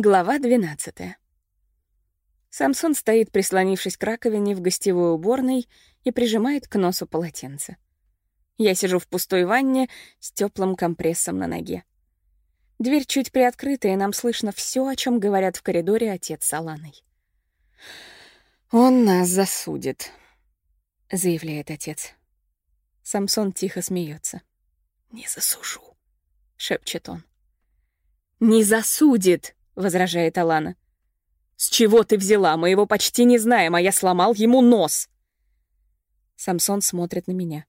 Глава 12. Самсон стоит, прислонившись к раковине в гостевой уборной и прижимает к носу полотенце. Я сижу в пустой ванне с теплым компрессом на ноге. Дверь чуть приоткрыта, и нам слышно все, о чем говорят в коридоре отец с Аланой. «Он нас засудит», — заявляет отец. Самсон тихо смеется. «Не засужу», — шепчет он. «Не засудит!» Возражает Алана. «С чего ты взяла? Мы его почти не знаем, а я сломал ему нос!» Самсон смотрит на меня.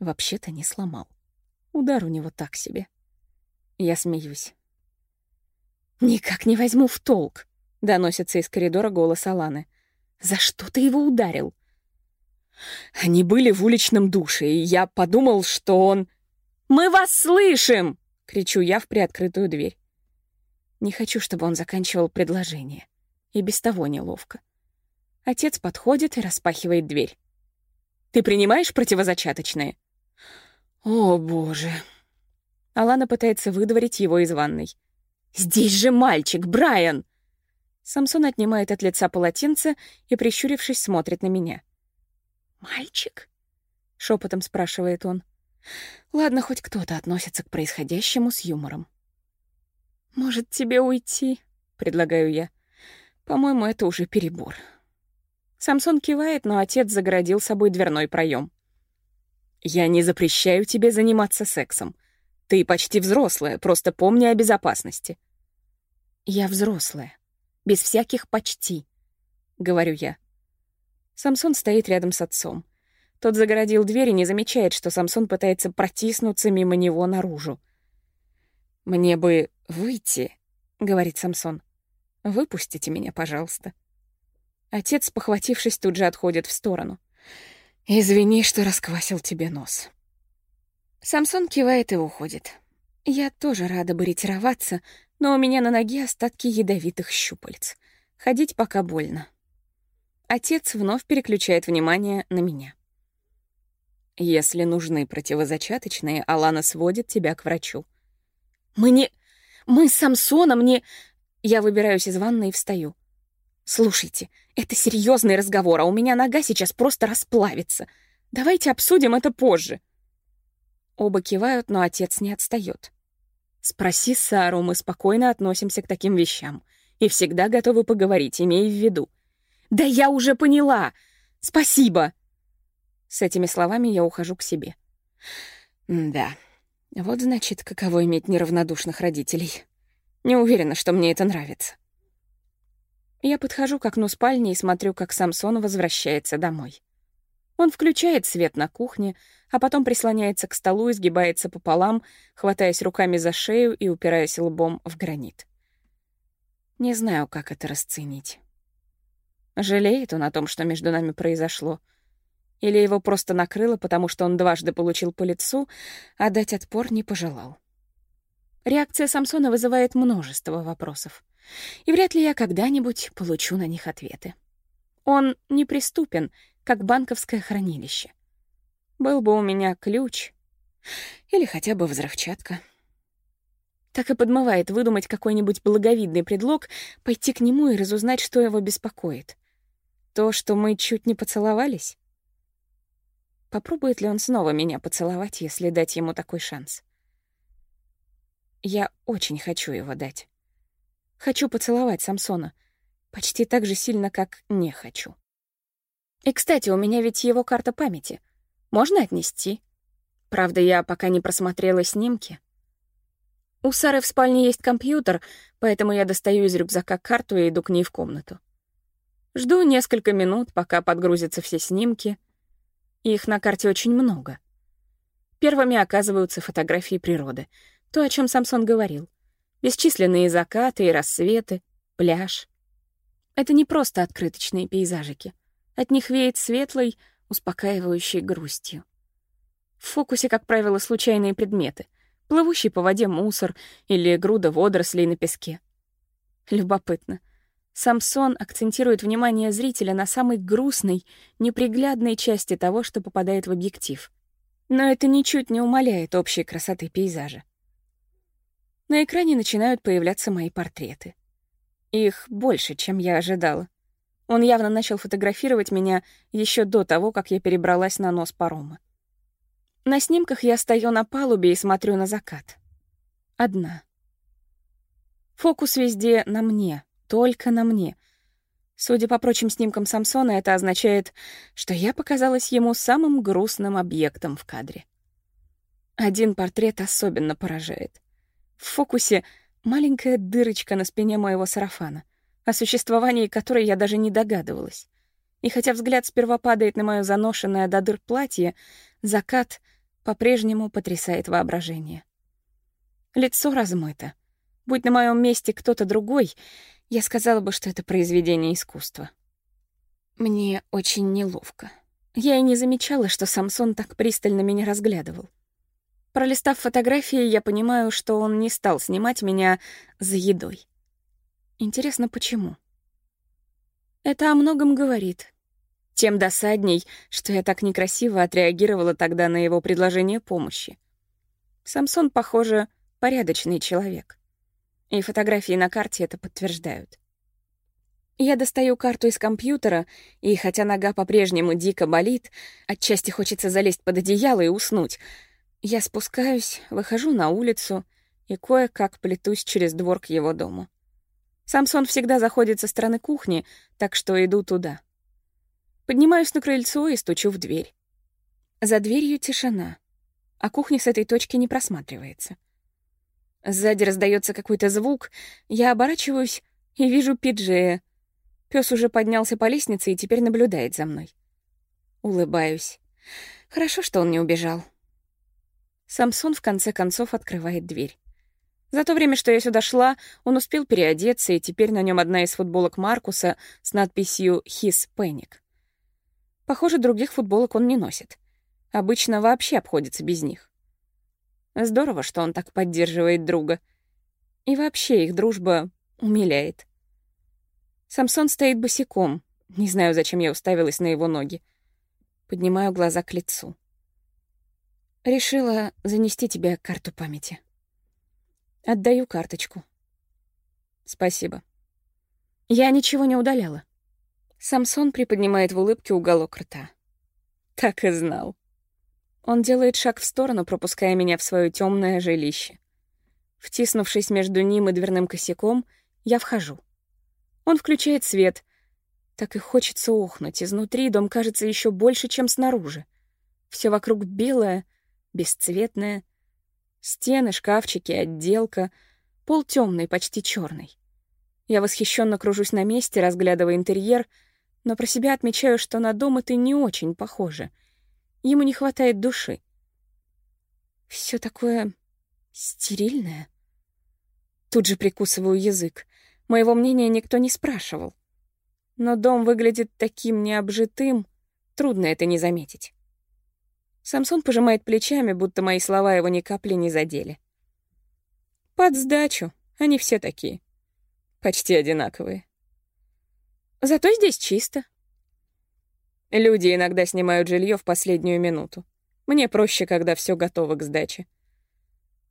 Вообще-то не сломал. Удар у него так себе. Я смеюсь. «Никак не возьму в толк», — доносится из коридора голос Аланы. «За что ты его ударил?» Они были в уличном душе, и я подумал, что он... «Мы вас слышим!» — кричу я в приоткрытую дверь. Не хочу, чтобы он заканчивал предложение. И без того неловко. Отец подходит и распахивает дверь. «Ты принимаешь противозачаточные?» «О, боже!» Алана пытается выдворить его из ванной. «Здесь же мальчик, Брайан!» Самсон отнимает от лица полотенце и, прищурившись, смотрит на меня. «Мальчик?» — шепотом спрашивает он. Ладно, хоть кто-то относится к происходящему с юмором. «Может, тебе уйти?» — предлагаю я. «По-моему, это уже перебор». Самсон кивает, но отец загородил собой дверной проем. «Я не запрещаю тебе заниматься сексом. Ты почти взрослая, просто помни о безопасности». «Я взрослая. Без всяких «почти», — говорю я. Самсон стоит рядом с отцом. Тот загородил дверь и не замечает, что Самсон пытается протиснуться мимо него наружу. «Мне бы выйти», — говорит Самсон. «Выпустите меня, пожалуйста». Отец, похватившись, тут же отходит в сторону. «Извини, что расквасил тебе нос». Самсон кивает и уходит. Я тоже рада бы ретироваться, но у меня на ноге остатки ядовитых щупалец. Ходить пока больно. Отец вновь переключает внимание на меня. Если нужны противозачаточные, Алана сводит тебя к врачу. Мы не... Мы с Самсоном не... Я выбираюсь из ванной и встаю. Слушайте, это серьезный разговор, а у меня нога сейчас просто расплавится. Давайте обсудим это позже. Оба кивают, но отец не отстает. Спроси Сару, мы спокойно относимся к таким вещам и всегда готовы поговорить, имея в виду. Да я уже поняла! Спасибо! С этими словами я ухожу к себе. Да, вот значит, каково иметь неравнодушных родителей. Не уверена, что мне это нравится. Я подхожу к окну спальни и смотрю, как Самсон возвращается домой. Он включает свет на кухне, а потом прислоняется к столу и сгибается пополам, хватаясь руками за шею и упираясь лбом в гранит. Не знаю, как это расценить. Жалеет он о том, что между нами произошло — или его просто накрыло, потому что он дважды получил по лицу, а дать отпор не пожелал. Реакция Самсона вызывает множество вопросов. И вряд ли я когда-нибудь получу на них ответы. Он неприступен, как банковское хранилище. Был бы у меня ключ или хотя бы взрывчатка. Так и подмывает выдумать какой-нибудь благовидный предлог, пойти к нему и разузнать, что его беспокоит. То, что мы чуть не поцеловались? Попробует ли он снова меня поцеловать, если дать ему такой шанс? Я очень хочу его дать. Хочу поцеловать Самсона. Почти так же сильно, как не хочу. И, кстати, у меня ведь его карта памяти. Можно отнести? Правда, я пока не просмотрела снимки. У Сары в спальне есть компьютер, поэтому я достаю из рюкзака карту и иду к ней в комнату. Жду несколько минут, пока подгрузятся все снимки — их на карте очень много. Первыми оказываются фотографии природы. То, о чем Самсон говорил. Бесчисленные закаты и рассветы, пляж. Это не просто открыточные пейзажики. От них веет светлой, успокаивающей грустью. В фокусе, как правило, случайные предметы. Плывущий по воде мусор или груда водорослей на песке. Любопытно. Самсон акцентирует внимание зрителя на самой грустной, неприглядной части того, что попадает в объектив. Но это ничуть не умаляет общей красоты пейзажа. На экране начинают появляться мои портреты. Их больше, чем я ожидала. Он явно начал фотографировать меня еще до того, как я перебралась на нос парома. На снимках я стою на палубе и смотрю на закат. Одна. Фокус везде на мне, только на мне. Судя по прочим снимкам Самсона, это означает, что я показалась ему самым грустным объектом в кадре. Один портрет особенно поражает. В фокусе маленькая дырочка на спине моего сарафана, о существовании которой я даже не догадывалась. И хотя взгляд сперва падает на моё заношенное до дыр платье, закат по-прежнему потрясает воображение. Лицо размыто. Будь на моем месте кто-то другой, я сказала бы, что это произведение искусства. Мне очень неловко. Я и не замечала, что Самсон так пристально меня разглядывал. Пролистав фотографии, я понимаю, что он не стал снимать меня за едой. Интересно, почему? Это о многом говорит. Тем досадней, что я так некрасиво отреагировала тогда на его предложение помощи. Самсон, похоже, порядочный человек. И фотографии на карте это подтверждают. Я достаю карту из компьютера, и хотя нога по-прежнему дико болит, отчасти хочется залезть под одеяло и уснуть, я спускаюсь, выхожу на улицу и кое-как плетусь через двор к его дому. Самсон всегда заходит со стороны кухни, так что иду туда. Поднимаюсь на крыльцо и стучу в дверь. За дверью тишина, а кухня с этой точки не просматривается. Сзади раздается какой-то звук, я оборачиваюсь и вижу Пиджея. Пес уже поднялся по лестнице и теперь наблюдает за мной. Улыбаюсь. Хорошо, что он не убежал. Самсон в конце концов открывает дверь. За то время, что я сюда шла, он успел переодеться, и теперь на нем одна из футболок Маркуса с надписью «His Panic». Похоже, других футболок он не носит. Обычно вообще обходится без них. Здорово, что он так поддерживает друга. И вообще их дружба умиляет. Самсон стоит босиком. Не знаю, зачем я уставилась на его ноги. Поднимаю глаза к лицу. Решила занести тебе карту памяти. Отдаю карточку. Спасибо. Я ничего не удаляла. Самсон приподнимает в улыбке уголок рта. Так и знал. Он делает шаг в сторону, пропуская меня в свое темное жилище. Втиснувшись между ним и дверным косяком, я вхожу. Он включает свет. Так и хочется ухнуть. Изнутри дом кажется еще больше, чем снаружи. Все вокруг белое, бесцветное. Стены, шкафчики, отделка. Пол темный, почти черный. Я восхищенно кружусь на месте, разглядывая интерьер — но про себя отмечаю, что на дом это не очень похоже. Ему не хватает души. Все такое стерильное. Тут же прикусываю язык. Моего мнения никто не спрашивал. Но дом выглядит таким необжитым, трудно это не заметить. Самсон пожимает плечами, будто мои слова его ни капли не задели. Под сдачу, они все такие. Почти одинаковые. Зато здесь чисто. Люди иногда снимают жилье в последнюю минуту. Мне проще, когда все готово к сдаче.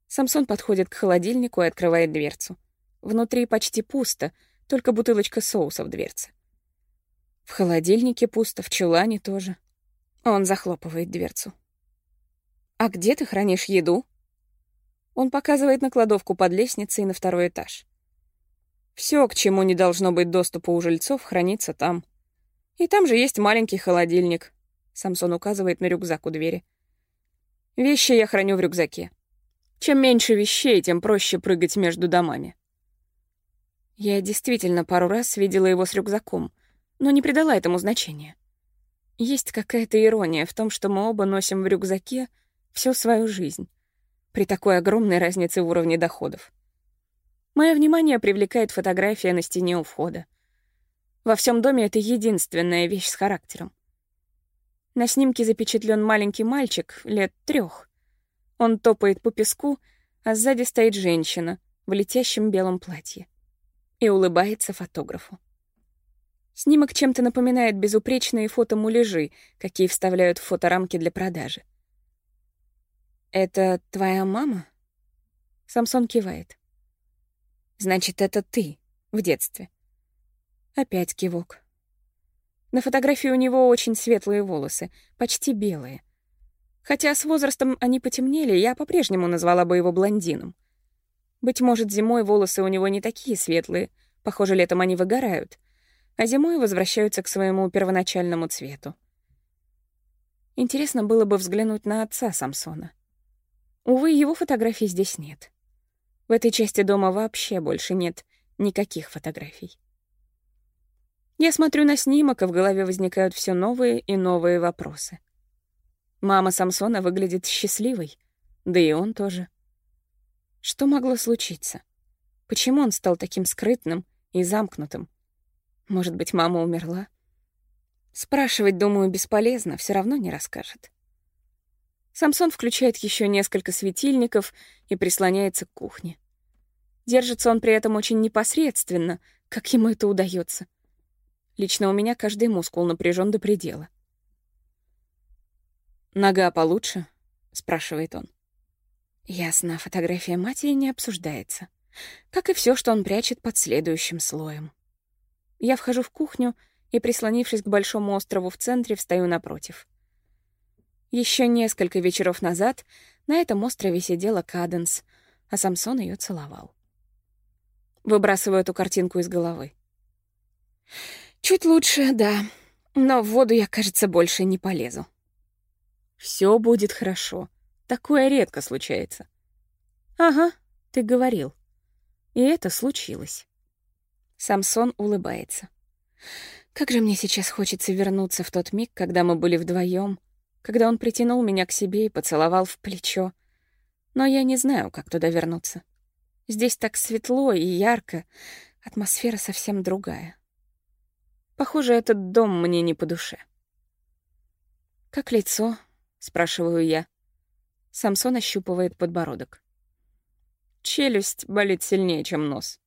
Самсон подходит к холодильнику и открывает дверцу. Внутри почти пусто, только бутылочка соуса в дверце. В холодильнике пусто, в чулане тоже. Он захлопывает дверцу. «А где ты хранишь еду?» Он показывает на кладовку под лестницей на второй этаж. Все, к чему не должно быть доступа у жильцов, хранится там. И там же есть маленький холодильник. Самсон указывает на рюкзак у двери. Вещи я храню в рюкзаке. Чем меньше вещей, тем проще прыгать между домами. Я действительно пару раз видела его с рюкзаком, но не придала этому значения. Есть какая-то ирония в том, что мы оба носим в рюкзаке всю свою жизнь, при такой огромной разнице в уровне доходов. Мое внимание привлекает фотография на стене у входа. Во всем доме это единственная вещь с характером. На снимке запечатлен маленький мальчик лет трех. Он топает по песку, а сзади стоит женщина в летящем белом платье и улыбается фотографу. Снимок чем-то напоминает безупречные фотомуляжи, какие вставляют в фоторамки для продажи. «Это твоя мама?» Самсон кивает. Значит, это ты в детстве. Опять кивок. На фотографии у него очень светлые волосы, почти белые. Хотя с возрастом они потемнели, я по-прежнему назвала бы его блондином. Быть может, зимой волосы у него не такие светлые, похоже, летом они выгорают, а зимой возвращаются к своему первоначальному цвету. Интересно было бы взглянуть на отца Самсона. Увы, его фотографий здесь нет. В этой части дома вообще больше нет никаких фотографий. Я смотрю на снимок, и в голове возникают все новые и новые вопросы. Мама Самсона выглядит счастливой, да и он тоже. Что могло случиться? Почему он стал таким скрытным и замкнутым? Может быть, мама умерла? Спрашивать, думаю, бесполезно, все равно не расскажет. Самсон включает еще несколько светильников и прислоняется к кухне. Держится он при этом очень непосредственно, как ему это удается. Лично у меня каждый мускул напряжен до предела. «Нога получше?» — спрашивает он. Ясно, фотография матери не обсуждается. Как и все, что он прячет под следующим слоем. Я вхожу в кухню и, прислонившись к большому острову в центре, встаю напротив. Еще несколько вечеров назад на этом острове сидела Каденс, а Самсон ее целовал. Выбрасываю эту картинку из головы. Чуть лучше, да. Но в воду я, кажется, больше не полезу. Все будет хорошо. Такое редко случается. Ага, ты говорил. И это случилось. Самсон улыбается. Как же мне сейчас хочется вернуться в тот миг, когда мы были вдвоем, когда он притянул меня к себе и поцеловал в плечо. Но я не знаю, как туда вернуться. Здесь так светло и ярко, атмосфера совсем другая. Похоже, этот дом мне не по душе. «Как лицо?» — спрашиваю я. Самсон ощупывает подбородок. Челюсть болит сильнее, чем нос.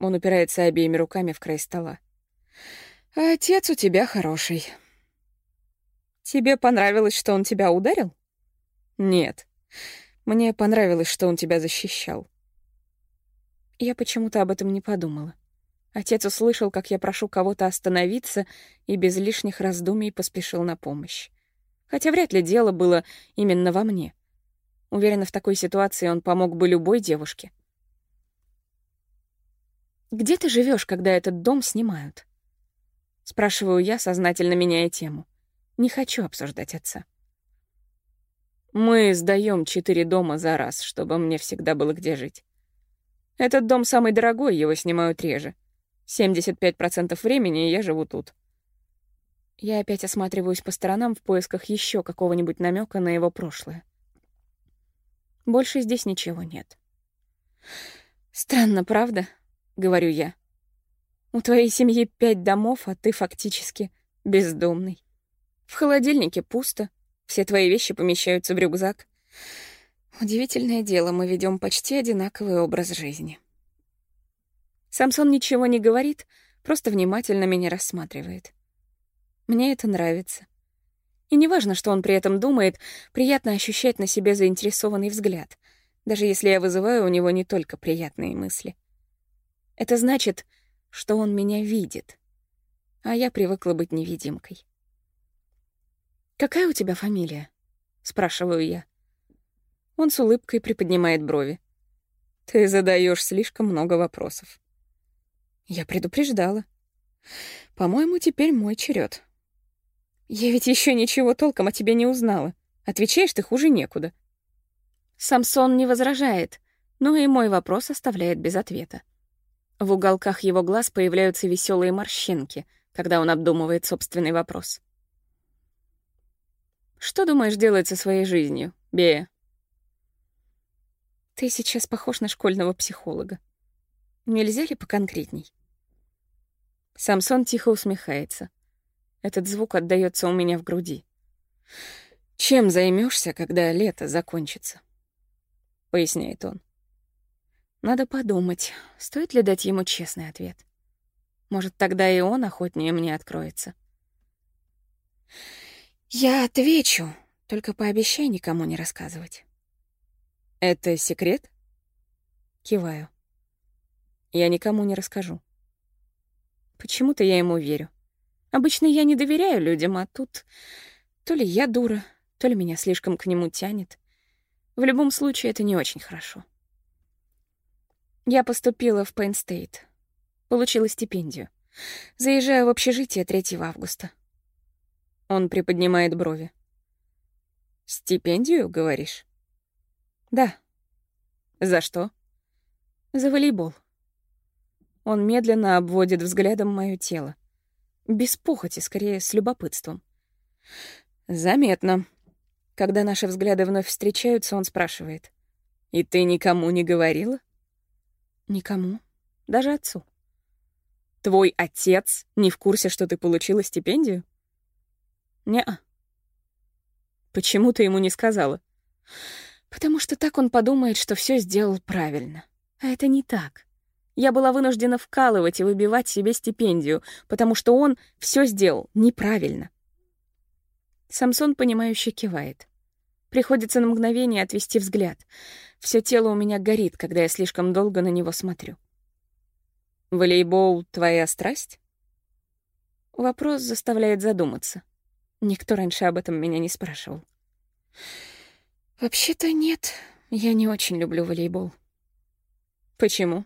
Он упирается обеими руками в край стола. «А отец у тебя хороший». «Тебе понравилось, что он тебя ударил?» «Нет. Мне понравилось, что он тебя защищал». Я почему-то об этом не подумала. Отец услышал, как я прошу кого-то остановиться, и без лишних раздумий поспешил на помощь. Хотя вряд ли дело было именно во мне. Уверена, в такой ситуации он помог бы любой девушке. «Где ты живешь, когда этот дом снимают?» Спрашиваю я, сознательно меняя тему. Не хочу обсуждать отца. Мы сдаем четыре дома за раз, чтобы мне всегда было где жить. Этот дом самый дорогой, его снимают реже. 75% времени я живу тут. Я опять осматриваюсь по сторонам в поисках еще какого-нибудь намека на его прошлое. Больше здесь ничего нет. «Странно, правда?» — говорю я. «У твоей семьи пять домов, а ты фактически бездомный. В холодильнике пусто, все твои вещи помещаются в рюкзак. Удивительное дело, мы ведем почти одинаковый образ жизни». Самсон ничего не говорит, просто внимательно меня рассматривает. Мне это нравится. И неважно, что он при этом думает, приятно ощущать на себе заинтересованный взгляд, даже если я вызываю у него не только приятные мысли. Это значит, что он меня видит, а я привыкла быть невидимкой. «Какая у тебя фамилия?» — спрашиваю я. Он с улыбкой приподнимает брови. «Ты задаешь слишком много вопросов». Я предупреждала. По-моему, теперь мой черед. Я ведь еще ничего толком о тебе не узнала. Отвечаешь ты хуже некуда. Самсон не возражает, но и мой вопрос оставляет без ответа. В уголках его глаз появляются веселые морщинки, когда он обдумывает собственный вопрос. «Что думаешь делать со своей жизнью, Бея?» «Ты сейчас похож на школьного психолога. Нельзя ли поконкретней?» Самсон тихо усмехается. Этот звук отдаётся у меня в груди. «Чем займёшься, когда лето закончится?» — поясняет он. Надо подумать, стоит ли дать ему честный ответ. Может, тогда и он охотнее мне откроется. «Я отвечу, только пообещай никому не рассказывать». «Это секрет?» Киваю. Я никому не расскажу. Почему-то я ему верю. Обычно я не доверяю людям, а тут то ли я дура, то ли меня слишком к нему тянет. В любом случае, это не очень хорошо. Я поступила в Пейнстейт. Получила стипендию. Заезжаю в общежитие 3 августа. Он приподнимает брови. «Стипендию, говоришь?» «Да». «За что?» «За волейбол». Он медленно обводит взглядом мое тело. Без похоти, скорее, с любопытством. «Заметно». Когда наши взгляды вновь встречаются, он спрашивает. «И ты никому не говорила?» «Никому. Даже отцу». «Твой отец не в курсе, что ты получила стипендию?» «Не-а». «Почему ты ему не сказала?» «Потому что так он подумает, что все сделал правильно. А это не так. Я была вынуждена вкалывать и выбивать себе стипендию, потому что он все сделал неправильно. Самсон, понимающе кивает. Приходится на мгновение отвести взгляд. Все тело у меня горит, когда я слишком долго на него смотрю. «Волейбол — твоя страсть?» Вопрос заставляет задуматься. Никто раньше об этом меня не спрашивал. «Вообще-то нет, я не очень люблю волейбол». «Почему?»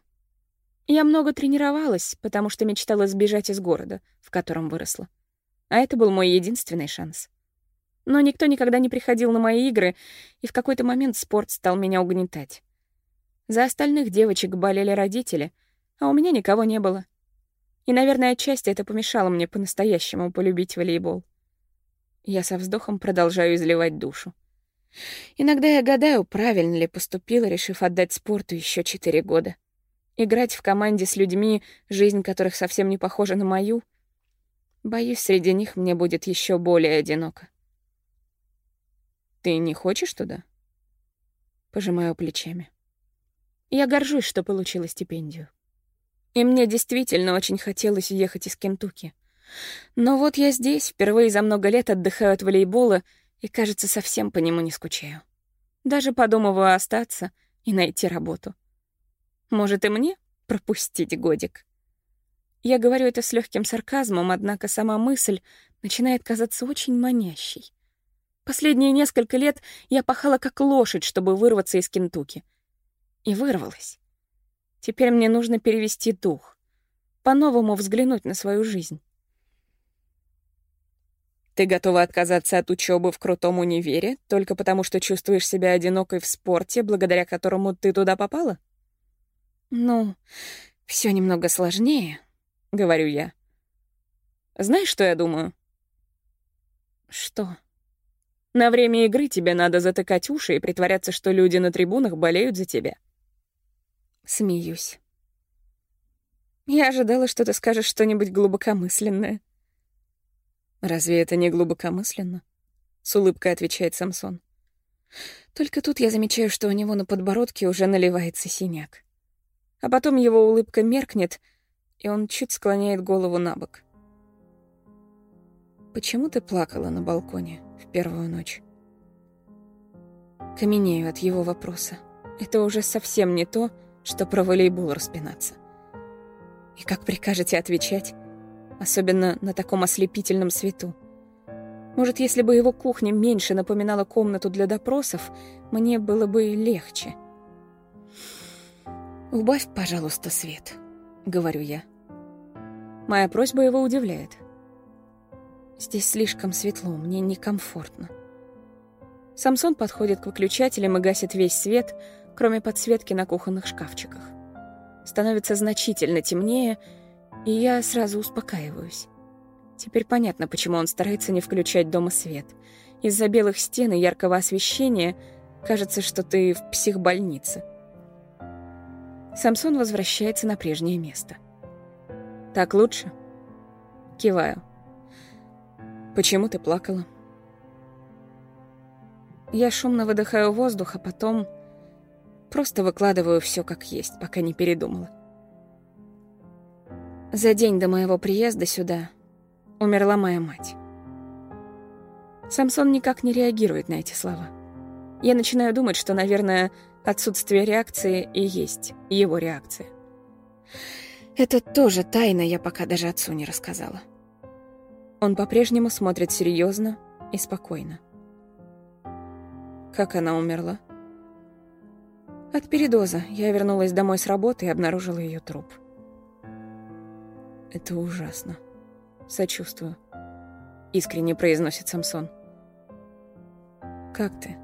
Я много тренировалась, потому что мечтала сбежать из города, в котором выросла. А это был мой единственный шанс. Но никто никогда не приходил на мои игры, и в какой-то момент спорт стал меня угнетать. За остальных девочек болели родители, а у меня никого не было. И, наверное, отчасти это помешало мне по-настоящему полюбить волейбол. Я со вздохом продолжаю изливать душу. Иногда я гадаю, правильно ли поступила, решив отдать спорту еще четыре года. Играть в команде с людьми, жизнь которых совсем не похожа на мою. Боюсь, среди них мне будет еще более одиноко. «Ты не хочешь туда?» Пожимаю плечами. Я горжусь, что получила стипендию. И мне действительно очень хотелось уехать из Кентукки. Но вот я здесь, впервые за много лет отдыхаю от волейбола и, кажется, совсем по нему не скучаю. Даже подумываю остаться и найти работу. Может, и мне пропустить годик? Я говорю это с легким сарказмом, однако сама мысль начинает казаться очень манящей. Последние несколько лет я пахала как лошадь, чтобы вырваться из Кентуки. И вырвалась. Теперь мне нужно перевести дух, по-новому взглянуть на свою жизнь. Ты готова отказаться от учебы в крутом универе только потому, что чувствуешь себя одинокой в спорте, благодаря которому ты туда попала? «Ну, все немного сложнее», — говорю я. «Знаешь, что я думаю?» «Что?» «На время игры тебе надо затыкать уши и притворяться, что люди на трибунах болеют за тебя». Смеюсь. Я ожидала, что ты скажешь что-нибудь глубокомысленное. «Разве это не глубокомысленно?» — с улыбкой отвечает Самсон. Только тут я замечаю, что у него на подбородке уже наливается синяк. А потом его улыбка меркнет, и он чуть склоняет голову на бок. «Почему ты плакала на балконе в первую ночь?» Каменею от его вопроса. Это уже совсем не то, что про волейбол распинаться. И как прикажете отвечать? Особенно на таком ослепительном свету. Может, если бы его кухня меньше напоминала комнату для допросов, мне было бы легче. «Убавь, пожалуйста, свет», — говорю я. Моя просьба его удивляет. Здесь слишком светло, мне некомфортно. Самсон подходит к выключателям и гасит весь свет, кроме подсветки на кухонных шкафчиках. Становится значительно темнее, и я сразу успокаиваюсь. Теперь понятно, почему он старается не включать дома свет. Из-за белых стен и яркого освещения кажется, что ты в психбольнице. Самсон возвращается на прежнее место. «Так лучше?» Киваю. «Почему ты плакала?» Я шумно выдыхаю воздух, а потом просто выкладываю все как есть, пока не передумала. За день до моего приезда сюда умерла моя мать. Самсон никак не реагирует на эти слова. Я начинаю думать, что, наверное, Отсутствие реакции и есть его реакция. Это тоже тайна, я пока даже отцу не рассказала. Он по-прежнему смотрит серьезно и спокойно. Как она умерла? От передоза. Я вернулась домой с работы и обнаружила ее труп. Это ужасно. Сочувствую. Искренне произносит Самсон. Как ты?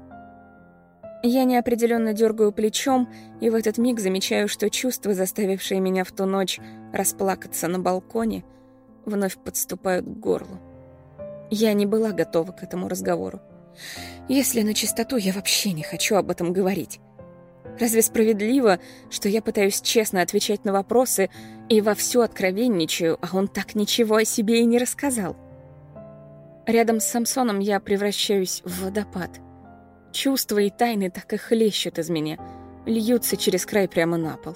Я неопределенно дергаю плечом, и в этот миг замечаю, что чувства, заставившие меня в ту ночь расплакаться на балконе, вновь подступают к горлу. Я не была готова к этому разговору. Если на чистоту, я вообще не хочу об этом говорить. Разве справедливо, что я пытаюсь честно отвечать на вопросы и вовсю откровенничаю, а он так ничего о себе и не рассказал? Рядом с Самсоном я превращаюсь в водопад. Чувства и тайны так и хлещут из меня, льются через край прямо на пол.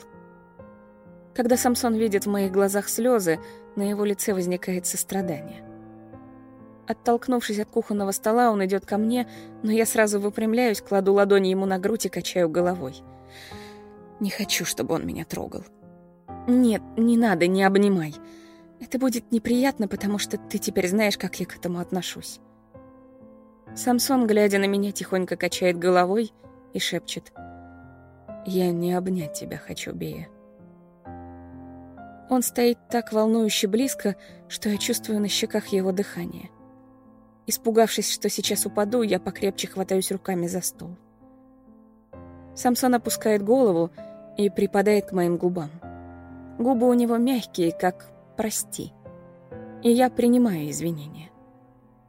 Когда Самсон видит в моих глазах слезы, на его лице возникает сострадание. Оттолкнувшись от кухонного стола, он идет ко мне, но я сразу выпрямляюсь, кладу ладони ему на грудь и качаю головой. Не хочу, чтобы он меня трогал. Нет, не надо, не обнимай. Это будет неприятно, потому что ты теперь знаешь, как я к этому отношусь. Самсон, глядя на меня, тихонько качает головой и шепчет. «Я не обнять тебя хочу, Бея». Он стоит так волнующе близко, что я чувствую на щеках его дыхание. Испугавшись, что сейчас упаду, я покрепче хватаюсь руками за стол. Самсон опускает голову и припадает к моим губам. Губы у него мягкие, как «прости». И я принимаю извинения.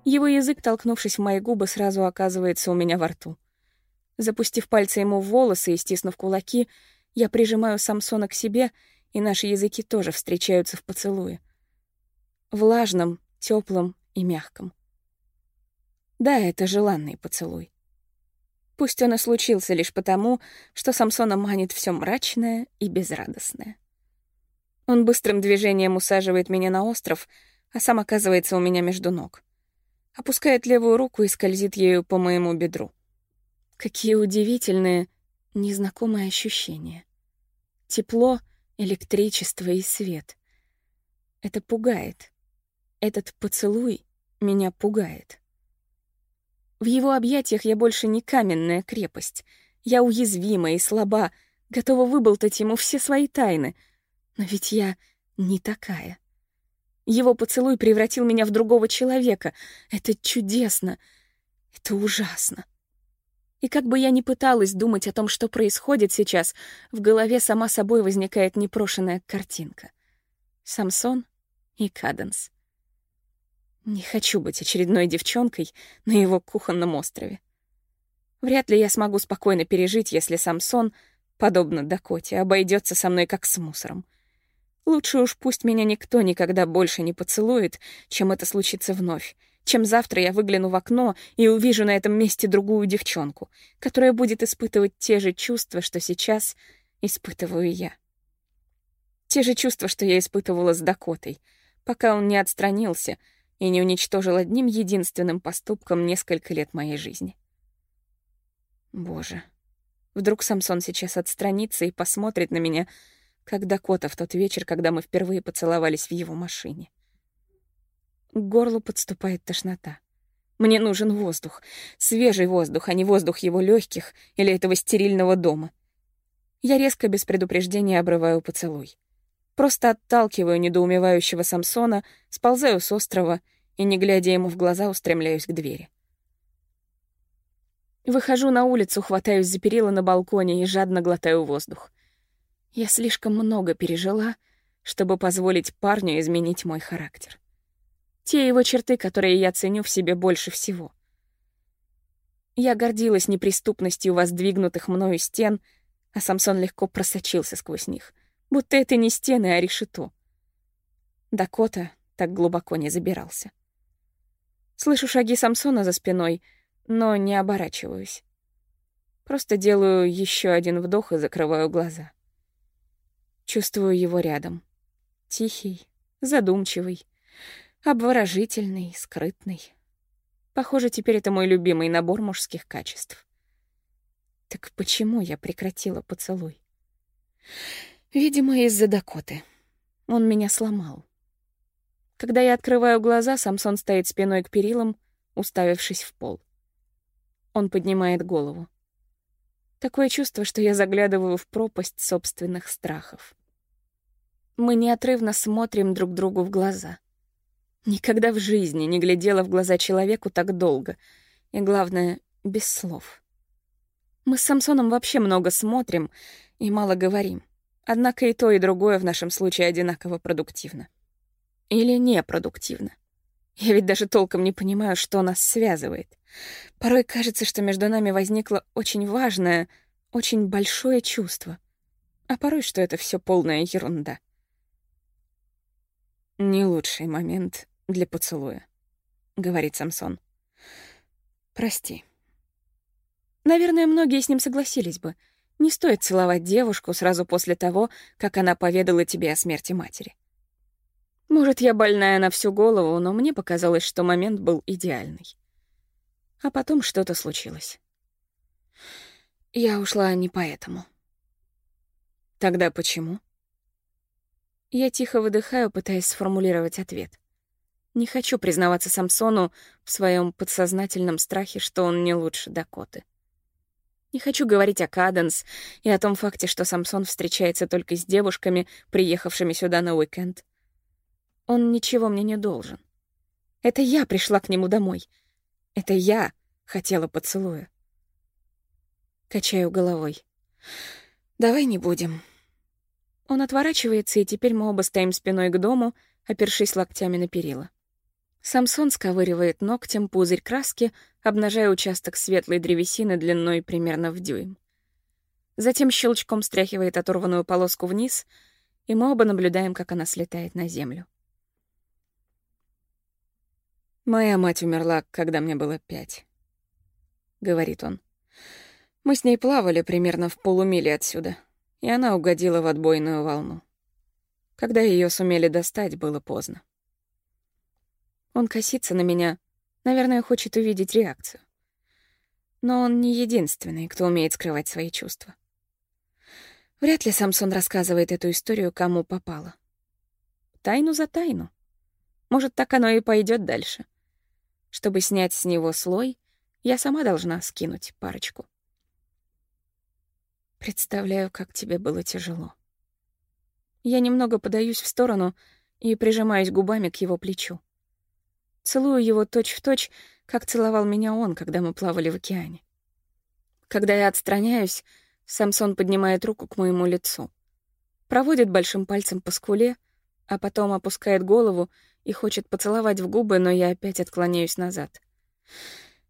Его язык, толкнувшись в мои губы, сразу оказывается у меня во рту. Запустив пальцы ему в волосы и стиснув кулаки, я прижимаю Самсона к себе и наши языки тоже встречаются в поцелуе. Влажном, теплом и мягком. Да, это желанный поцелуй. Пусть он и случился лишь потому, что Самсона манит все мрачное и безрадостное. Он быстрым движением усаживает меня на остров, а сам оказывается у меня между ног. Опускает левую руку и скользит ею по моему бедру. Какие удивительные, незнакомые ощущения. Тепло — электричество и свет. Это пугает. Этот поцелуй меня пугает. В его объятиях я больше не каменная крепость. Я уязвима и слаба, готова выболтать ему все свои тайны. Но ведь я не такая. Его поцелуй превратил меня в другого человека. Это чудесно. Это ужасно. И как бы я ни пыталась думать о том, что происходит сейчас, в голове сама собой возникает непрошенная картинка. Самсон и Каденс. Не хочу быть очередной девчонкой на его кухонном острове. Вряд ли я смогу спокойно пережить, если Самсон, подобно Дакоте, обойдется со мной как с мусором. Лучше уж пусть меня никто никогда больше не поцелует, чем это случится вновь, чем завтра я выгляну в окно и увижу на этом месте другую девчонку, которая будет испытывать те же чувства, что сейчас испытываю я. Те же чувства, что я испытывала с Дакотой, пока он не отстранился и не уничтожил одним единственным поступком несколько лет моей жизни. Боже, вдруг Самсон сейчас отстранится и посмотрит на меня, как Дакота в тот вечер, когда мы впервые поцеловались в его машине. К горлу подступает тошнота. Мне нужен воздух. Свежий воздух, а не воздух его легких или этого стерильного дома. Я резко, без предупреждения, обрываю поцелуй. Просто отталкиваю недоумевающего Самсона, сползаю с острова и, не глядя ему в глаза, устремляюсь к двери. Выхожу на улицу, хватаюсь за перила на балконе и жадно глотаю воздух. Я слишком много пережила, чтобы позволить парню изменить мой характер. Те его черты, которые я ценю в себе больше всего. Я гордилась неприступностью воздвигнутых мною стен, а Самсон легко просочился сквозь них, будто это не стены, а решето. Дакота так глубоко не забирался. Слышу шаги Самсона за спиной, но не оборачиваюсь. Просто делаю еще один вдох и закрываю глаза. Чувствую его рядом. Тихий, задумчивый, Обворожительный, скрытный. Похоже, теперь это мой любимый набор мужских качеств. Так почему я прекратила поцелуй? Видимо, из-за Дакоты. Он меня сломал. Когда я открываю глаза, Самсон стоит спиной к перилам, уставившись в пол. Он поднимает голову. Такое чувство, что я заглядываю в пропасть собственных страхов. Мы неотрывно смотрим друг другу в глаза. Никогда в жизни не глядела в глаза человеку так долго. И главное, без слов. Мы с Самсоном вообще много смотрим и мало говорим. Однако и то, и другое в нашем случае одинаково продуктивно. Или непродуктивно. Я ведь даже толком не понимаю, что нас связывает. Порой кажется, что между нами возникло очень важное, очень большое чувство. А порой, что это все полная ерунда. «Не лучший момент для поцелуя», — говорит Самсон. «Прости». Наверное, многие с ним согласились бы. Не стоит целовать девушку сразу после того, как она поведала тебе о смерти матери. Может, я больная на всю голову, но мне показалось, что момент был идеальный. А потом что-то случилось. Я ушла не поэтому. Тогда почему? Я тихо выдыхаю, пытаясь сформулировать ответ. Не хочу признаваться Самсону в своем подсознательном страхе, что он не лучше Дакоты. Не хочу говорить о Каденс и о том факте, что Самсон встречается только с девушками, приехавшими сюда на уикенд. Он ничего мне не должен. Это я пришла к нему домой. Это я хотела поцелуя. Качаю головой. Давай не будем. Он отворачивается, и теперь мы оба стоим спиной к дому, опершись локтями на перила. Самсон сковыривает ногтем пузырь краски, обнажая участок светлой древесины длиной примерно в дюйм. Затем щелчком стряхивает оторванную полоску вниз, и мы оба наблюдаем, как она слетает на землю. «Моя мать умерла, когда мне было пять», — говорит он. «Мы с ней плавали примерно в полумиле отсюда, и она угодила в отбойную волну. Когда ее сумели достать, было поздно. Он косится на меня, наверное, хочет увидеть реакцию. Но он не единственный, кто умеет скрывать свои чувства. Вряд ли Самсон рассказывает эту историю, кому попало. Тайну за тайну. Может, так оно и пойдет дальше. Чтобы снять с него слой, я сама должна скинуть парочку. Представляю, как тебе было тяжело. Я немного подаюсь в сторону и прижимаюсь губами к его плечу. Целую его точь-в-точь, точь, как целовал меня он, когда мы плавали в океане. Когда я отстраняюсь, Самсон поднимает руку к моему лицу, проводит большим пальцем по скуле, а потом опускает голову и хочет поцеловать в губы, но я опять отклоняюсь назад.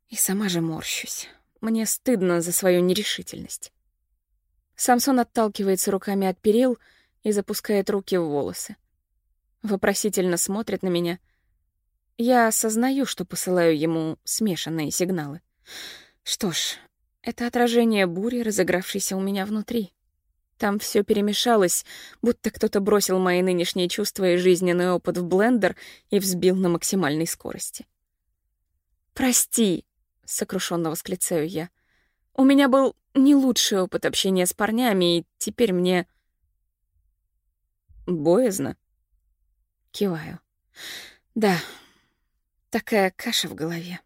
И сама же морщусь. Мне стыдно за свою нерешительность. Самсон отталкивается руками от перил и запускает руки в волосы. Вопросительно смотрит на меня. Я осознаю, что посылаю ему смешанные сигналы. Что ж, это отражение бури, разыгравшейся у меня внутри. Там все перемешалось, будто кто-то бросил мои нынешние чувства и жизненный опыт в блендер и взбил на максимальной скорости. «Прости», — сокрушенно восклицаю я. «У меня был не лучший опыт общения с парнями, и теперь мне...» «Боязно?» Киваю. «Да, такая каша в голове».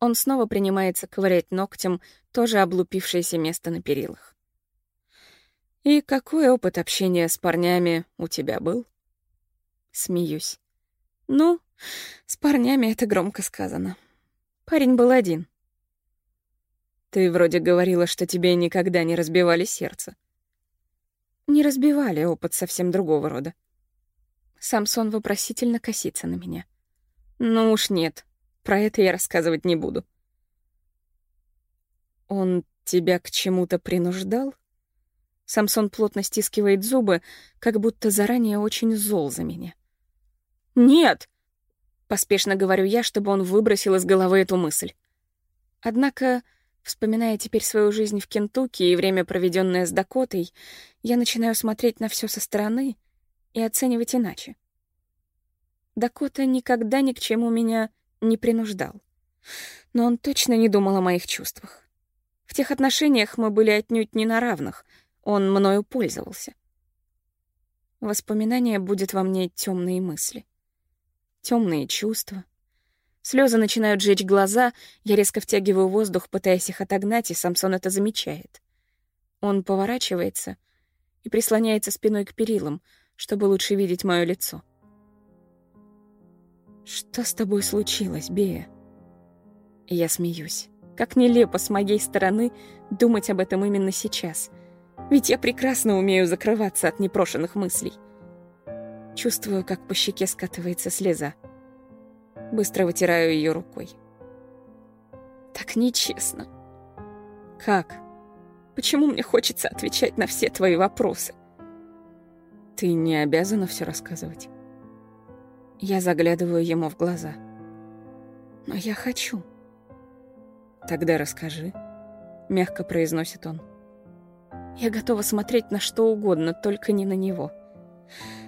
Он снова принимается ковырять ногтем тоже облупившееся место на перилах. «И какой опыт общения с парнями у тебя был?» Смеюсь. «Ну, с парнями это громко сказано. Парень был один». «Ты вроде говорила, что тебе никогда не разбивали сердце». «Не разбивали, опыт совсем другого рода». Самсон вопросительно косится на меня. «Ну уж нет, про это я рассказывать не буду». «Он тебя к чему-то принуждал?» Самсон плотно стискивает зубы, как будто заранее очень зол за меня. «Нет!» — поспешно говорю я, чтобы он выбросил из головы эту мысль. Однако, вспоминая теперь свою жизнь в Кентукки и время, проведенное с Дакотой, я начинаю смотреть на все со стороны и оценивать иначе. Дакота никогда ни к чему меня не принуждал. Но он точно не думал о моих чувствах. В тех отношениях мы были отнюдь не на равных — Он мною пользовался. Воспоминание будет во мне темные мысли. темные чувства. Слезы начинают жечь глаза, я резко втягиваю воздух, пытаясь их отогнать, и Самсон это замечает. Он поворачивается и прислоняется спиной к перилам, чтобы лучше видеть мое лицо. «Что с тобой случилось, Бея?» Я смеюсь. Как нелепо с моей стороны думать об этом именно сейчас. Ведь я прекрасно умею закрываться от непрошенных мыслей. Чувствую, как по щеке скатывается слеза. Быстро вытираю ее рукой. Так нечестно. Как? Почему мне хочется отвечать на все твои вопросы? Ты не обязана все рассказывать. Я заглядываю ему в глаза. Но я хочу. Тогда расскажи, мягко произносит он. Я готова смотреть на что угодно, только не на него.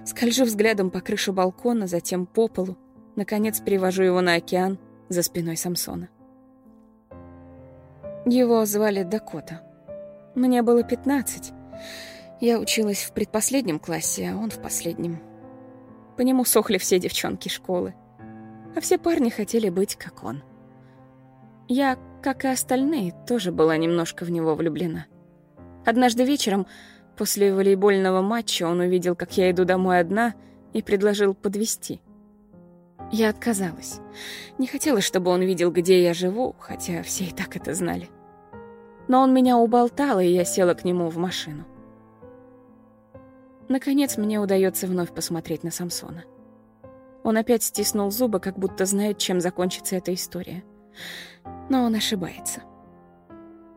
Скольжу взглядом по крыше балкона, затем по полу, наконец перевожу его на океан за спиной Самсона. Его звали Дакота. Мне было пятнадцать. Я училась в предпоследнем классе, а он в последнем. По нему сохли все девчонки школы. А все парни хотели быть как он. Я, как и остальные, тоже была немножко в него влюблена. Однажды вечером, после волейбольного матча, он увидел, как я иду домой одна, и предложил подвести. Я отказалась. Не хотела, чтобы он видел, где я живу, хотя все и так это знали. Но он меня уболтал, и я села к нему в машину. Наконец, мне удается вновь посмотреть на Самсона. Он опять стиснул зубы, как будто знает, чем закончится эта история. Но он ошибается.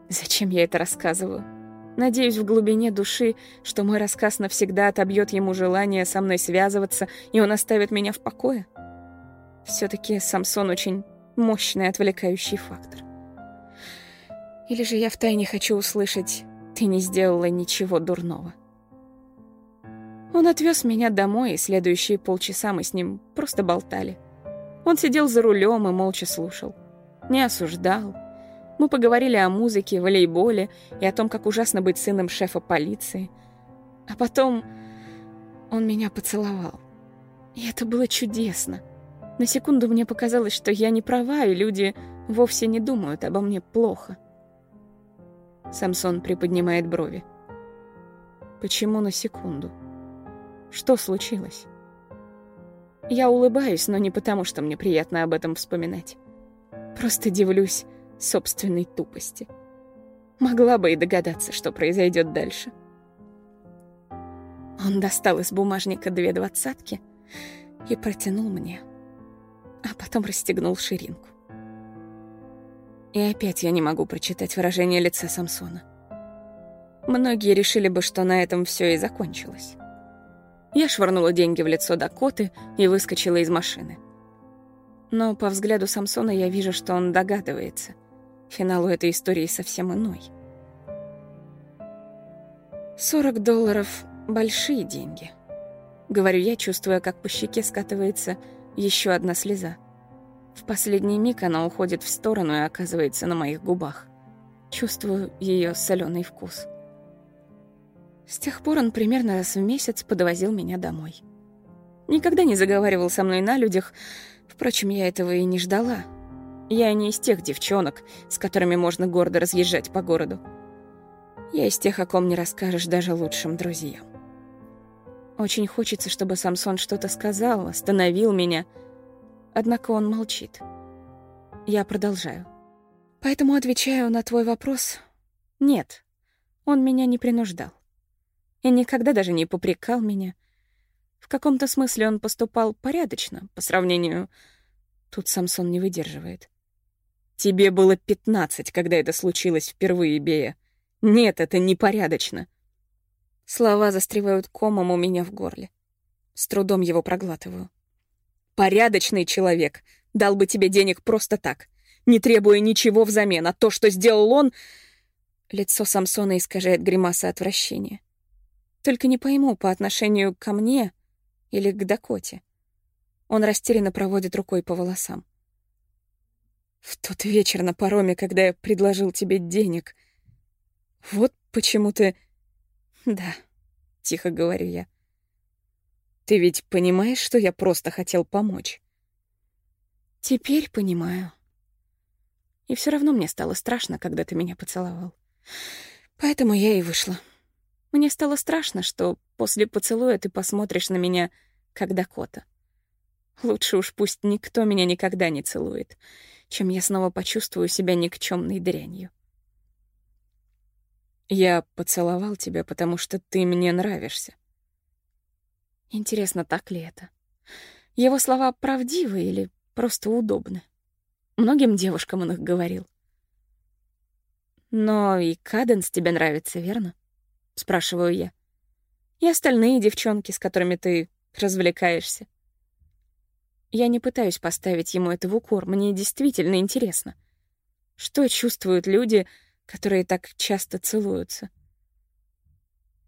Зачем я это рассказываю? Надеюсь в глубине души, что мой рассказ навсегда отобьет ему желание со мной связываться, и он оставит меня в покое. Все-таки Самсон очень мощный отвлекающий фактор. Или же я втайне хочу услышать «ты не сделала ничего дурного». Он отвез меня домой, и следующие полчаса мы с ним просто болтали. Он сидел за рулем и молча слушал. Не осуждал. Мы поговорили о музыке, волейболе и о том, как ужасно быть сыном шефа полиции. А потом он меня поцеловал. И это было чудесно. На секунду мне показалось, что я не права, и люди вовсе не думают обо мне плохо. Самсон приподнимает брови. Почему на секунду? Что случилось? Я улыбаюсь, но не потому, что мне приятно об этом вспоминать. Просто дивлюсь собственной тупости. Могла бы и догадаться, что произойдет дальше. Он достал из бумажника две двадцатки и протянул мне, а потом расстегнул ширинку. И опять я не могу прочитать выражение лица Самсона. Многие решили бы, что на этом все и закончилось. Я швырнула деньги в лицо Дакоты и выскочила из машины. Но по взгляду Самсона я вижу, что он догадывается. Финал у этой истории совсем иной. 40 долларов — большие деньги. Говорю я, чувствуя, как по щеке скатывается еще одна слеза. В последний миг она уходит в сторону и оказывается на моих губах. Чувствую ее соленый вкус. С тех пор он примерно раз в месяц подвозил меня домой. Никогда не заговаривал со мной на людях, впрочем, я этого и не ждала. Я не из тех девчонок, с которыми можно гордо разъезжать по городу. Я из тех, о ком не расскажешь даже лучшим друзьям. Очень хочется, чтобы Самсон что-то сказал, остановил меня. Однако он молчит. Я продолжаю. Поэтому отвечаю на твой вопрос. Нет, он меня не принуждал и никогда даже не попрекал меня. В каком-то смысле он поступал порядочно по сравнению... Тут Самсон не выдерживает. «Тебе было пятнадцать, когда это случилось впервые, Бея. Нет, это непорядочно». Слова застревают комом у меня в горле. С трудом его проглатываю. «Порядочный человек дал бы тебе денег просто так, не требуя ничего взамен, а то, что сделал он...» Лицо Самсона искажает гримаса отвращения. Только не пойму, по отношению ко мне или к Дакоте. Он растерянно проводит рукой по волосам. В тот вечер на пароме, когда я предложил тебе денег. Вот почему ты... Да, тихо говорю я. Ты ведь понимаешь, что я просто хотел помочь? Теперь понимаю. И все равно мне стало страшно, когда ты меня поцеловал. Поэтому я и вышла. Мне стало страшно, что после поцелуя ты посмотришь на меня, как Дакота. Лучше уж пусть никто меня никогда не целует, чем я снова почувствую себя никчемной дрянью. Я поцеловал тебя, потому что ты мне нравишься. Интересно, так ли это? Его слова правдивы или просто удобны? Многим девушкам он их говорил. Но и Каденс тебе нравится, верно? Спрашиваю я. И остальные девчонки, с которыми ты развлекаешься. Я не пытаюсь поставить ему это в укор, мне действительно интересно. Что чувствуют люди, которые так часто целуются?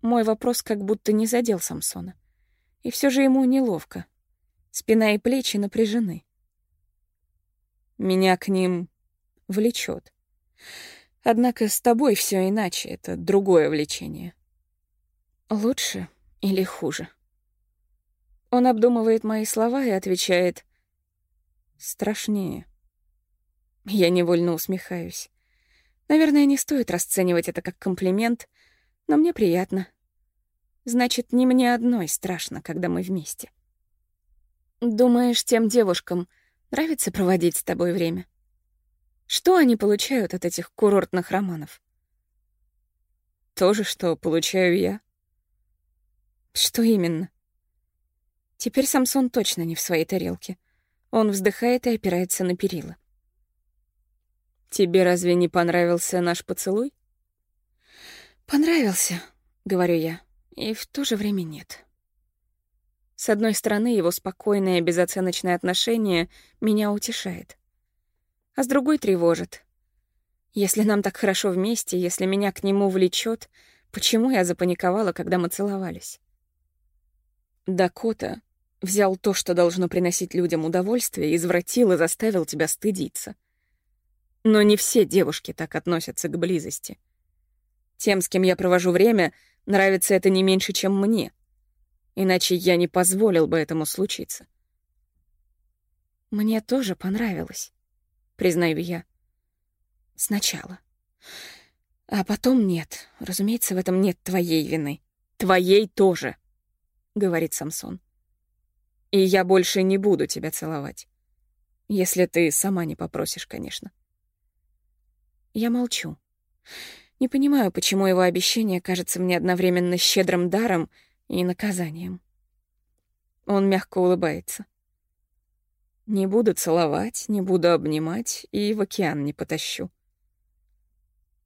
Мой вопрос как будто не задел Самсона. И все же ему неловко. Спина и плечи напряжены. Меня к ним влечет. Однако с тобой все иначе, это другое влечение. Лучше или хуже? Он обдумывает мои слова и отвечает «Страшнее». Я невольно усмехаюсь. Наверное, не стоит расценивать это как комплимент, но мне приятно. Значит, не мне одной страшно, когда мы вместе. Думаешь, тем девушкам нравится проводить с тобой время? Что они получают от этих курортных романов? То же, что получаю я. Что именно? Теперь Самсон точно не в своей тарелке. Он вздыхает и опирается на перила. «Тебе разве не понравился наш поцелуй?» «Понравился», — говорю я, и в то же время нет. С одной стороны, его спокойное безоценочное отношение меня утешает, а с другой тревожит. Если нам так хорошо вместе, если меня к нему влечет, почему я запаниковала, когда мы целовались? Дакота Взял то, что должно приносить людям удовольствие, извратил и заставил тебя стыдиться. Но не все девушки так относятся к близости. Тем, с кем я провожу время, нравится это не меньше, чем мне. Иначе я не позволил бы этому случиться. Мне тоже понравилось, признаю я. Сначала. А потом нет. Разумеется, в этом нет твоей вины. Твоей тоже, — говорит Самсон. И я больше не буду тебя целовать. Если ты сама не попросишь, конечно. Я молчу. Не понимаю, почему его обещание кажется мне одновременно щедрым даром и наказанием. Он мягко улыбается. Не буду целовать, не буду обнимать и в океан не потащу.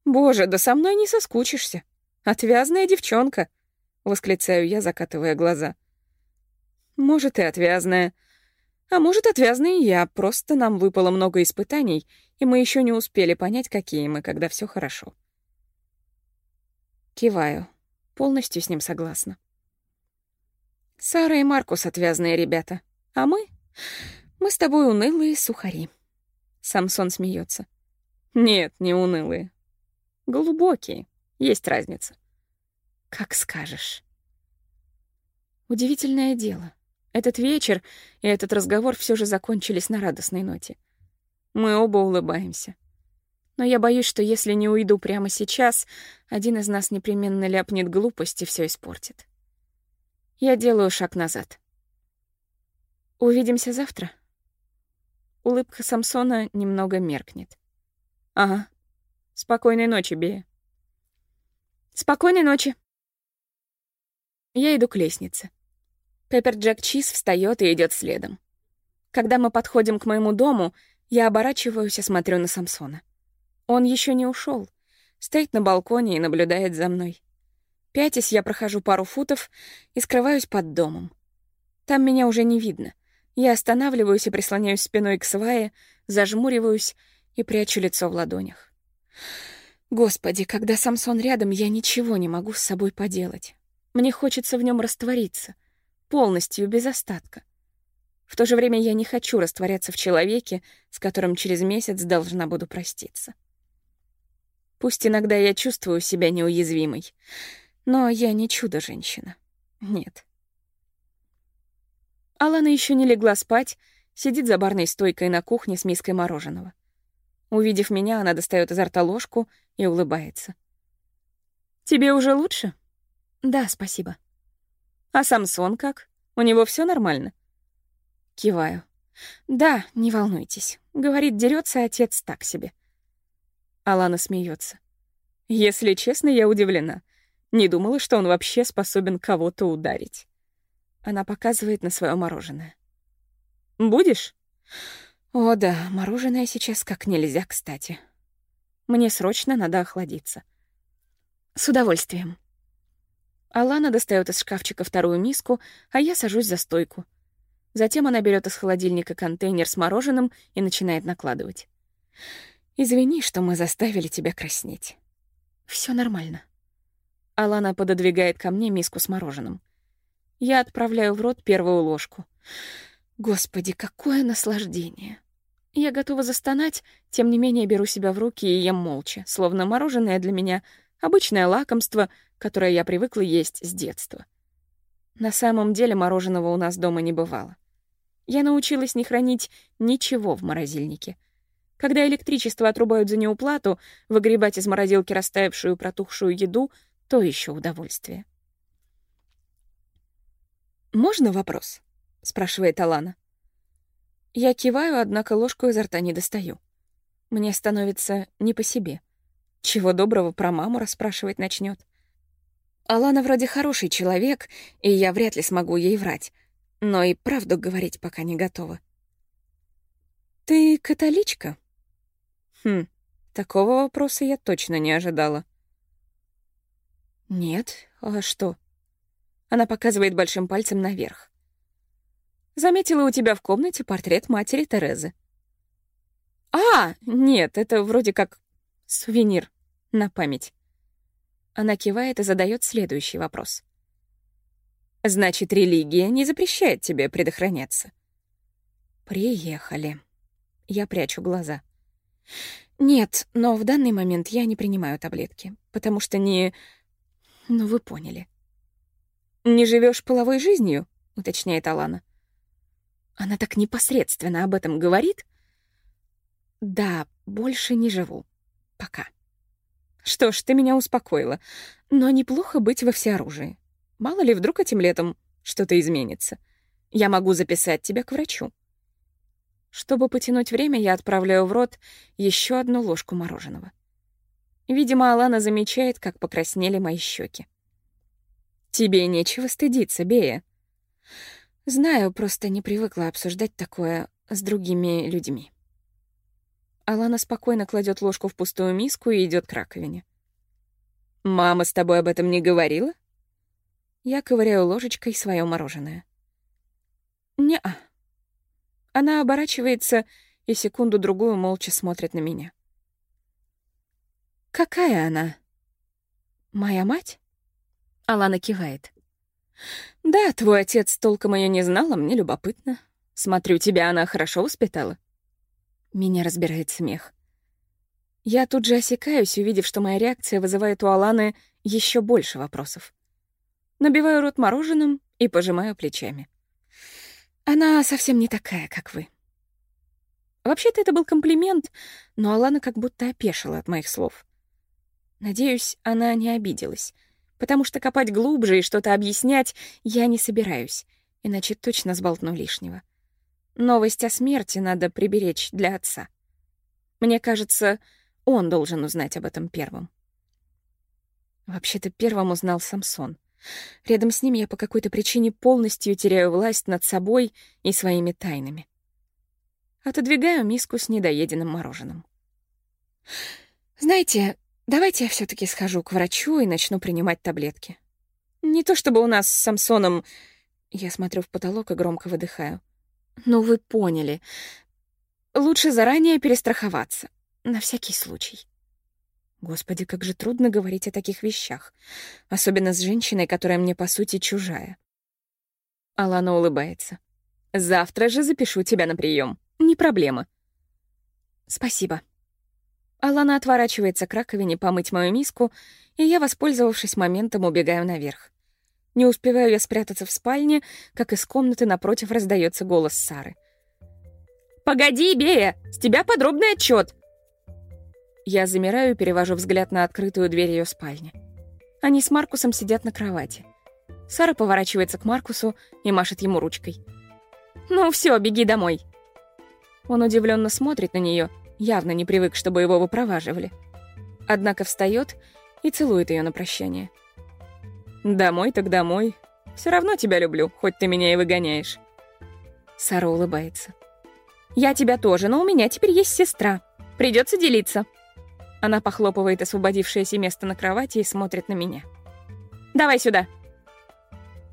«Боже, да со мной не соскучишься. Отвязная девчонка!» — восклицаю я, закатывая глаза. Может, и отвязная. А может, отвязная и я, просто нам выпало много испытаний, и мы еще не успели понять, какие мы, когда все хорошо. Киваю. Полностью с ним согласна. Сара и Маркус отвязные ребята. А мы? Мы с тобой унылые сухари. Самсон смеется. Нет, не унылые. Глубокие. Есть разница. Как скажешь. Удивительное дело. Этот вечер и этот разговор все же закончились на радостной ноте. Мы оба улыбаемся. Но я боюсь, что если не уйду прямо сейчас, один из нас непременно ляпнет глупость и все испортит. Я делаю шаг назад. Увидимся завтра. Улыбка Самсона немного меркнет. Ага. Спокойной ночи, Бея. Спокойной ночи. Я иду к лестнице. Пеппер Джек Чиз встает и идет следом. Когда мы подходим к моему дому, я оборачиваюсь и смотрю на Самсона. Он еще не ушел, стоит на балконе и наблюдает за мной. Пятясь, я прохожу пару футов и скрываюсь под домом. Там меня уже не видно. Я останавливаюсь и прислоняюсь спиной к свае, зажмуриваюсь и прячу лицо в ладонях. Господи, когда Самсон рядом, я ничего не могу с собой поделать. Мне хочется в нем раствориться — полностью, без остатка. В то же время я не хочу растворяться в человеке, с которым через месяц должна буду проститься. Пусть иногда я чувствую себя неуязвимой, Но я не чудо-женщина. Нет. Алана еще не легла спать, сидит за барной стойкой на кухне с миской мороженого. Увидев меня, она достает изо рта ложку и улыбается. «Тебе уже лучше?» «Да, спасибо». «А Самсон как? У него все нормально?» Киваю. «Да, не волнуйтесь. Говорит, дерется отец так себе». Алана смеется. «Если честно, я удивлена. Не думала, что он вообще способен кого-то ударить». Она показывает на свое мороженое. «Будешь?» «О да, мороженое сейчас как нельзя кстати. Мне срочно надо охладиться». «С удовольствием». Алана достает из шкафчика вторую миску, а я сажусь за стойку. Затем она берет из холодильника контейнер с мороженым и начинает накладывать. «Извини, что мы заставили тебя краснеть. Все нормально». Алана пододвигает ко мне миску с мороженым. Я отправляю в рот первую ложку. Господи, какое наслаждение! Я готова застонать, тем не менее беру себя в руки и ем молча, словно мороженое для меня — обычное лакомство, которое я привыкла есть с детства. На самом деле мороженого у нас дома не бывало. Я научилась не хранить ничего в морозильнике. Когда электричество отрубают за неуплату, выгребать из морозилки растаявшую протухшую еду — то еще удовольствие. «Можно вопрос?» — спрашивает Алана. Я киваю, однако ложку изо рта не достаю. Мне становится не по себе. Чего доброго про маму расспрашивать начнет. Алана вроде хороший человек, и я вряд ли смогу ей врать, но и правду говорить пока не готова. «Ты католичка?» Хм, такого вопроса я точно не ожидала. «Нет, а что?» Она показывает большим пальцем наверх. Заметила у тебя в комнате портрет матери Терезы. А, нет, это вроде как сувенир на память. Она кивает и задает следующий вопрос. Значит, религия не запрещает тебе предохраняться. Приехали. Я прячу глаза. Нет, но в данный момент я не принимаю таблетки, потому что не... Ну, вы поняли. «Не живешь половой жизнью?» — уточняет Алана. Она так непосредственно об этом говорит. Да, больше не живу. Пока. Что ж, ты меня успокоила. Но неплохо быть во всеоружии. Мало ли, вдруг этим летом что-то изменится. Я могу записать тебя к врачу. Чтобы потянуть время, я отправляю в рот еще одну ложку мороженого. Видимо, Алана замечает, как покраснели мои щеки. Тебе нечего стыдиться, Бея. Знаю, просто не привыкла обсуждать такое с другими людьми. Алана спокойно кладет ложку в пустую миску и идет к раковине. «Мама с тобой об этом не говорила?» Я ковыряю ложечкой свое мороженое. «Не-а». Она оборачивается и секунду-другую молча смотрит на меня. «Какая она?» «Моя мать?» Алана кивает. «Да, твой отец толком ее не знал, а мне любопытно. Смотрю, тебя она хорошо воспитала». Меня разбирает смех. Я тут же осекаюсь, увидев, что моя реакция вызывает у Аланы еще больше вопросов. Набиваю рот мороженым и пожимаю плечами. Она совсем не такая, как вы. Вообще-то это был комплимент, но Алана как будто опешила от моих слов. Надеюсь, она не обиделась потому что копать глубже и что-то объяснять я не собираюсь, иначе точно сболтну лишнего. Новость о смерти надо приберечь для отца. Мне кажется, он должен узнать об этом первым. Вообще-то первым узнал Самсон. Рядом с ним я по какой-то причине полностью теряю власть над собой и своими тайнами. Отодвигаю миску с недоеденным мороженым. «Знаете, Давайте я все таки схожу к врачу и начну принимать таблетки. Не то чтобы у нас с Самсоном... Я смотрю в потолок и громко выдыхаю. Ну, вы поняли. Лучше заранее перестраховаться. На всякий случай. Господи, как же трудно говорить о таких вещах. Особенно с женщиной, которая мне, по сути, чужая. Алана улыбается. «Завтра же запишу тебя на прием. Не проблема». «Спасибо», Алана отворачивается к раковине помыть мою миску, и я, воспользовавшись моментом, убегаю наверх. Не успеваю я спрятаться в спальне, как из комнаты напротив раздается голос Сары. «Погоди, Бея! С тебя подробный отчет!» Я замираю и перевожу взгляд на открытую дверь ее спальни. Они с Маркусом сидят на кровати. Сара поворачивается к Маркусу и машет ему ручкой. «Ну все, беги домой!» Он удивленно смотрит на нее, явно не привык, чтобы его выпроваживали. Однако встает и целует ее на прощание. «Домой так домой. Все равно тебя люблю, хоть ты меня и выгоняешь». Сара улыбается. «Я тебя тоже, но у меня теперь есть сестра. Придется делиться». Она похлопывает освободившееся место на кровати и смотрит на меня. «Давай сюда».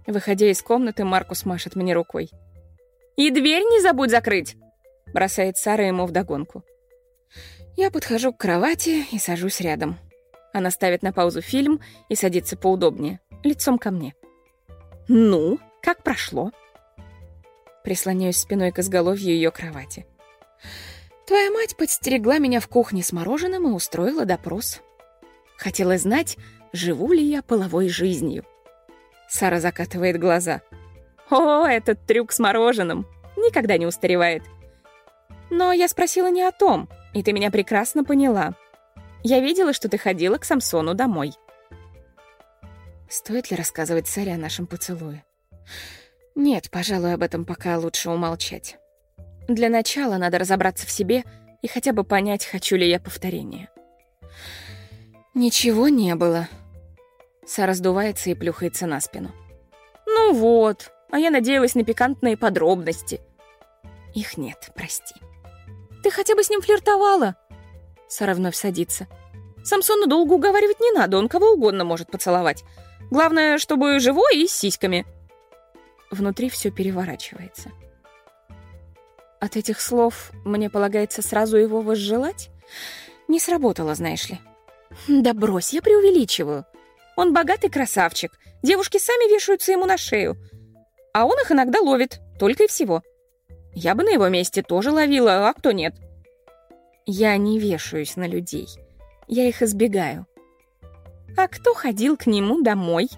Выходя из комнаты, Маркус машет мне рукой. «И дверь не забудь закрыть!» Бросает Сара ему вдогонку. Я подхожу к кровати и сажусь рядом. Она ставит на паузу фильм и садится поудобнее лицом ко мне. «Ну, как прошло?» Прислоняюсь спиной к изголовью ее кровати. «Твоя мать подстерегла меня в кухне с мороженым и устроила допрос. Хотела знать, живу ли я половой жизнью». Сара закатывает глаза. «О, этот трюк с мороженым! Никогда не устаревает. Но я спросила не о том, и ты меня прекрасно поняла. Я видела, что ты ходила к Самсону домой. Стоит ли рассказывать Саре о нашем поцелуе? Нет, пожалуй, об этом пока лучше умолчать. Для начала надо разобраться в себе и хотя бы понять, хочу ли я повторения. Ничего не было. Сара сдувается и плюхается на спину. Ну вот, а я надеялась на пикантные подробности. Их нет, прости. Ты хотя бы с ним флиртовала? Сара вновь садится. Самсону долго уговаривать не надо, он кого угодно может поцеловать. Главное, чтобы живой и с сиськами. Внутри все переворачивается. От этих слов мне полагается сразу его возжелать? Не сработало, знаешь ли. Да брось, я преувеличиваю. Он богатый красавчик. Девушки сами вешаются ему на шею. А он их иногда ловит, только и всего. Я бы на его месте тоже ловила, а кто нет? Я не вешаюсь на людей. Я их избегаю. А кто ходил к нему домой?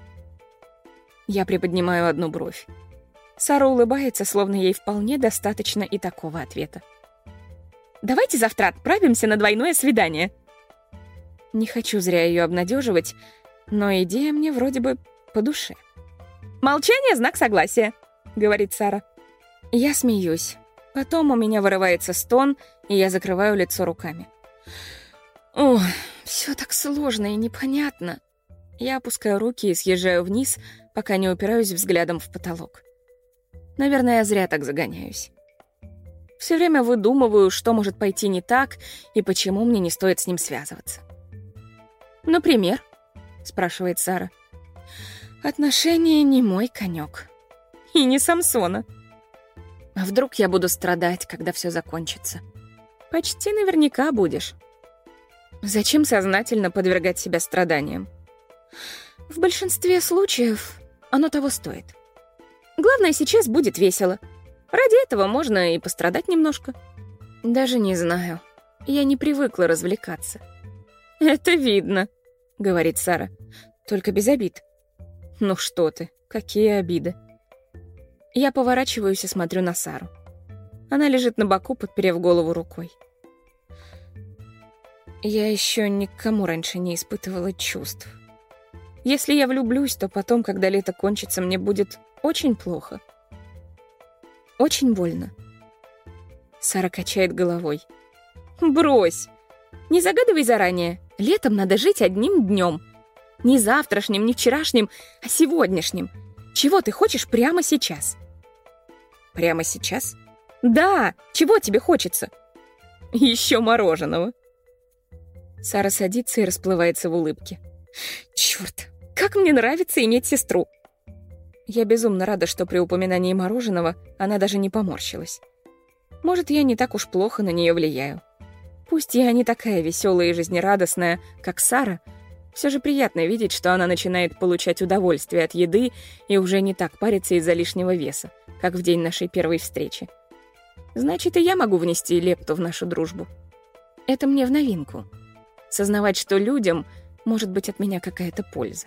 Я приподнимаю одну бровь. Сара улыбается, словно ей вполне достаточно и такого ответа. «Давайте завтра отправимся на двойное свидание». Не хочу зря ее обнадеживать, но идея мне вроде бы по душе. «Молчание — знак согласия», — говорит Сара. Я смеюсь. Потом у меня вырывается стон, и я закрываю лицо руками. Ох, все так сложно и непонятно. Я опускаю руки и съезжаю вниз, пока не упираюсь взглядом в потолок. Наверное, я зря так загоняюсь. Все время выдумываю, что может пойти не так и почему мне не стоит с ним связываться. «Например?» — спрашивает Сара. «Отношения не мой конек. И не Самсона. А вдруг я буду страдать, когда все закончится? Почти наверняка будешь. Зачем сознательно подвергать себя страданиям? В большинстве случаев оно того стоит. Главное, сейчас будет весело. Ради этого можно и пострадать немножко. Даже не знаю. Я не привыкла развлекаться. «Это видно», — говорит Сара. «Только без обид». «Ну что ты, какие обиды?» Я поворачиваюсь и смотрю на Сару. Она лежит на боку, подперев голову рукой. Я еще никому раньше не испытывала чувств. Если я влюблюсь, то потом, когда лето кончится, мне будет очень плохо. Очень больно. Сара качает головой. «Брось! Не загадывай заранее. Летом надо жить одним днем. Не завтрашним, не вчерашним, а сегодняшним. Чего ты хочешь прямо сейчас?» «Прямо сейчас?» «Да! Чего тебе хочется?» «Еще мороженого», Сара садится и расплывается в улыбке. Черт, как мне нравится иметь сестру! Я безумно рада, что при упоминании мороженого она даже не поморщилась. Может, я не так уж плохо на нее влияю. Пусть я не такая веселая и жизнерадостная, как Сара, все же приятно видеть, что она начинает получать удовольствие от еды и уже не так парится из-за лишнего веса, как в день нашей первой встречи. Значит, и я могу внести лепту в нашу дружбу. Это мне в новинку. Сознавать, что людям может быть от меня какая-то польза.